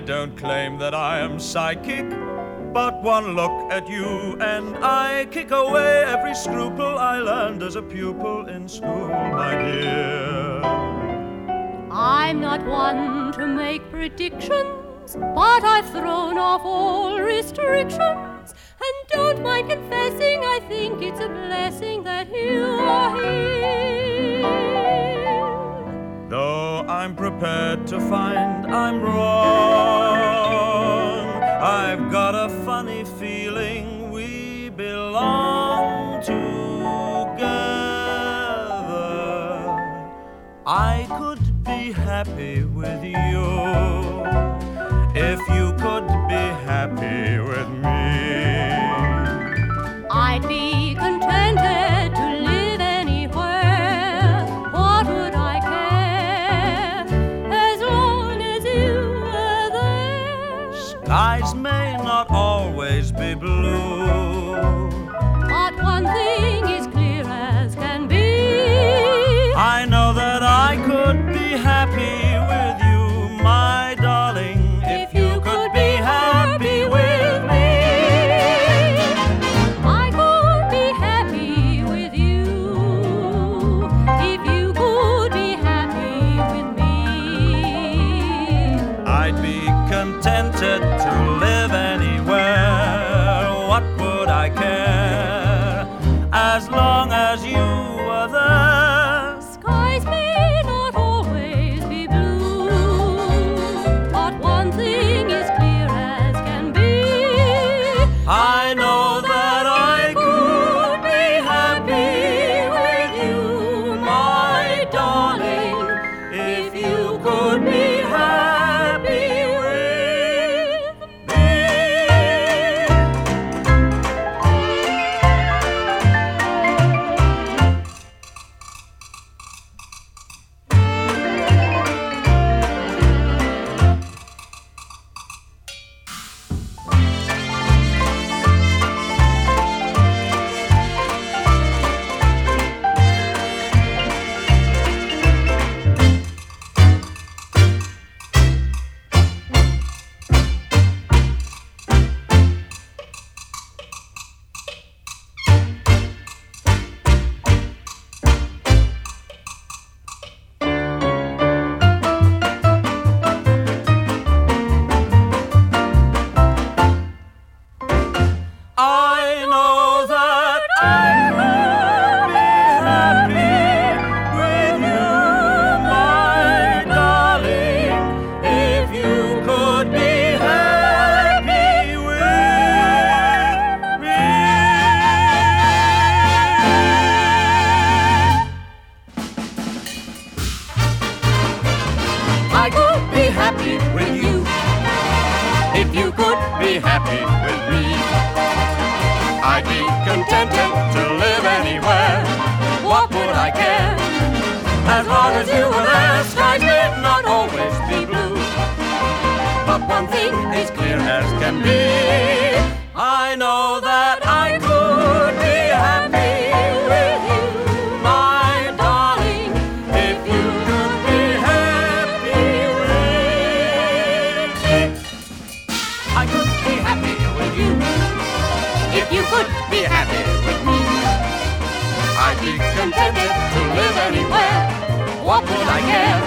I don't claim that I am psychic, but one look at you and I kick away every scruple I learned as a pupil in school, my dear. I'm not one to make predictions, but I've thrown off all restrictions. And don't mind confessing, I think it's a blessing that you are here. I'm prepared to find I'm wrong, I've got a funny feeling we belong together. I could be happy with you if you could be happy with me. I'd be Skies may not always be blue. Contented to happy with you if you could be happy with me. I'd be contented to live anywhere. What would I care? As long as you were there, skies did not always be blue. But one thing is clear as can be. Care?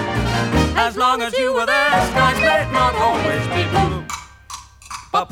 As long as you were there, skies may not always be blue. But